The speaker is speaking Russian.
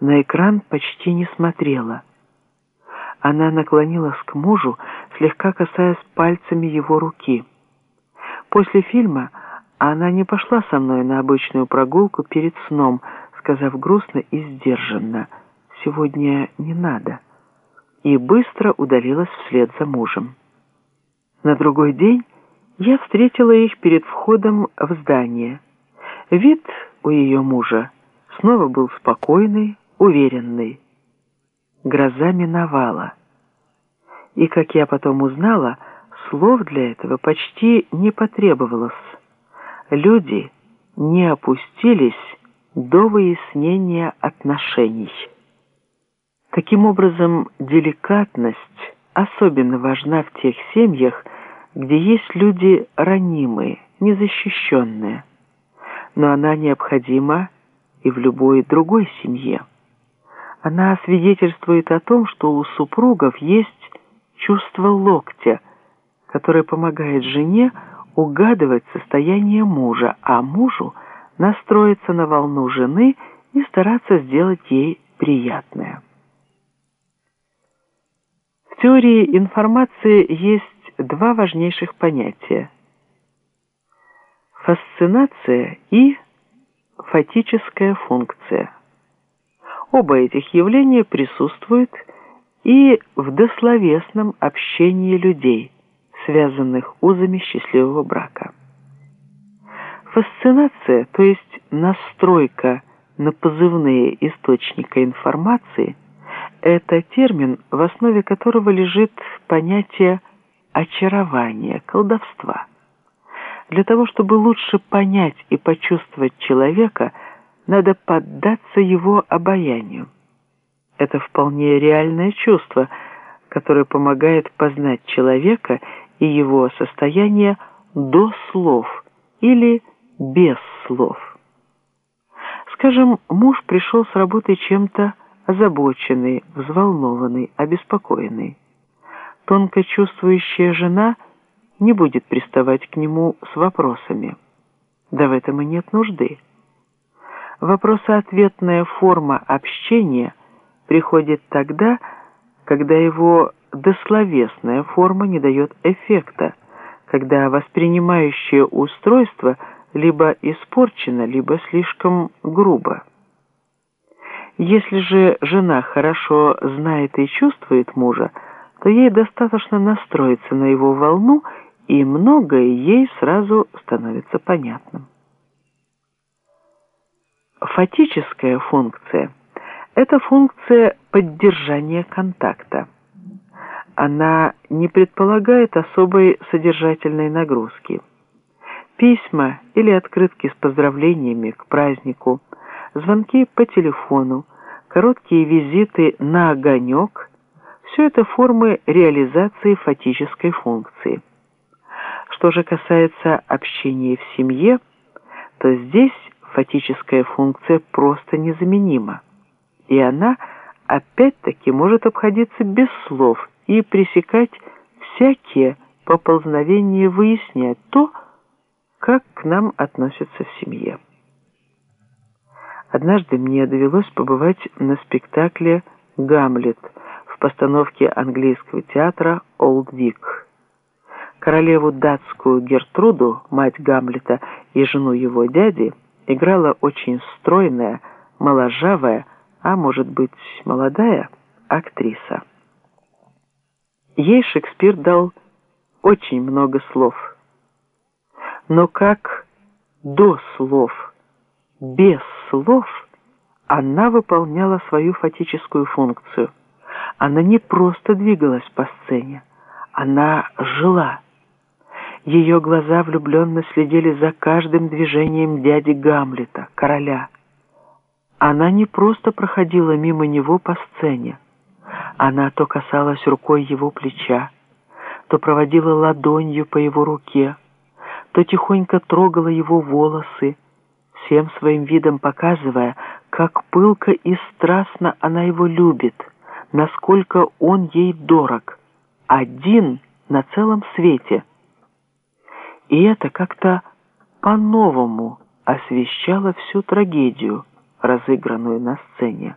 на экран почти не смотрела. Она наклонилась к мужу, слегка касаясь пальцами его руки. После фильма она не пошла со мной на обычную прогулку перед сном, сказав грустно и сдержанно «сегодня не надо», и быстро удалилась вслед за мужем. На другой день я встретила их перед входом в здание. Вид у ее мужа снова был спокойный, уверенный. Гроза миновала. И, как я потом узнала, слов для этого почти не потребовалось. Люди не опустились до выяснения отношений. Таким образом, деликатность особенно важна в тех семьях, где есть люди ранимые, незащищенные. Но она необходима и в любой другой семье. Она свидетельствует о том, что у супругов есть чувство локтя, которое помогает жене угадывать состояние мужа, а мужу настроиться на волну жены и стараться сделать ей приятное. В теории информации есть два важнейших понятия – фасцинация и фатическая функция. Оба этих явления присутствуют и в дословесном общении людей, связанных узами счастливого брака. Фасцинация, то есть настройка на позывные источника информации, это термин, в основе которого лежит понятие очарования, колдовства. Для того, чтобы лучше понять и почувствовать человека, надо поддаться его обаянию. Это вполне реальное чувство, которое помогает познать человека и его состояние до слов или без слов. Скажем, муж пришел с работы чем-то озабоченный, взволнованный, обеспокоенный. Тонко чувствующая жена не будет приставать к нему с вопросами. Да в этом и нет нужды. Вопросоответная форма общения приходит тогда, когда его дословесная форма не дает эффекта, когда воспринимающее устройство либо испорчено, либо слишком грубо. Если же жена хорошо знает и чувствует мужа, то ей достаточно настроиться на его волну, и многое ей сразу становится понятным. Фатическая функция – это функция поддержания контакта она не предполагает особой содержательной нагрузки. Письма или открытки с поздравлениями к празднику, звонки по телефону, короткие визиты на огонек – все это формы реализации фатической функции. Что же касается общения в семье, то здесь фатическая функция просто незаменима, и она опять-таки может обходиться без слов и пресекать всякие поползновения, выяснять то, как к нам относятся в семье. Однажды мне довелось побывать на спектакле «Гамлет» в постановке английского театра «Олд Вик». Королеву датскую Гертруду, мать Гамлета и жену его дяди, играла очень стройная, моложавая, а может быть молодая актриса. Ей Шекспир дал очень много слов. Но как до слов, без слов, она выполняла свою фатическую функцию. Она не просто двигалась по сцене, она жила. Ее глаза влюбленно следили за каждым движением дяди Гамлета, короля. Она не просто проходила мимо него по сцене, она то касалась рукой его плеча, то проводила ладонью по его руке, то тихонько трогала его волосы, всем своим видом показывая, как пылко и страстно она его любит, насколько он ей дорог, один на целом свете. И это как-то по-новому освещало всю трагедию, разыгранную на сцене.